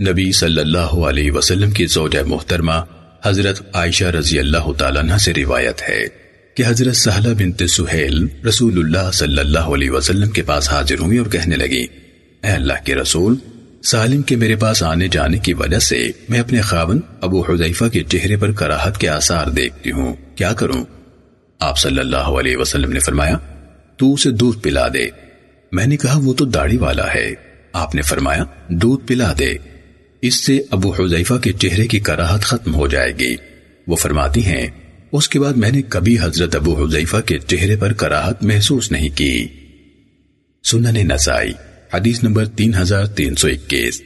نبی صلی اللہ علیہ وسلم کی زوجہ محترمہ حضرت عائشہ رضی اللہ تعالیٰ عنہ سے روایت ہے کہ حضرت سہلہ بنت سہیل رسول اللہ صلی اللہ علیہ وسلم کے پاس حاضر ہوئی اور کہنے لگی اے اللہ کے رسول، سالم کے میرے پاس آنے جانے کی وجہ سے میں اپنے خاون ابو حذیفہ کے چہرے پر کراہت کے آثار دیکھتی ہوں۔ کیا کروں؟ آپ صلی اللہ علیہ وسلم نے فرمایا، تو اسے دودھ پلا دے۔ میں نے کہا، وہ تو داڑھی والا ہے۔ آپ نے فرمایا، دودھ پلا دے۔ اس سے ابو حذیفہ کے چہرے کی کراہت ختم ہو جائے گی۔ وہ فرماتی ہیں، اس کے بعد میں نے کبھی حضرت ابو حذیفہ کے چہرے پر کراہت محسوس نہیں کی۔ سنن نسائی، حدیث نمبر تین ہزار تین سو اکیس۔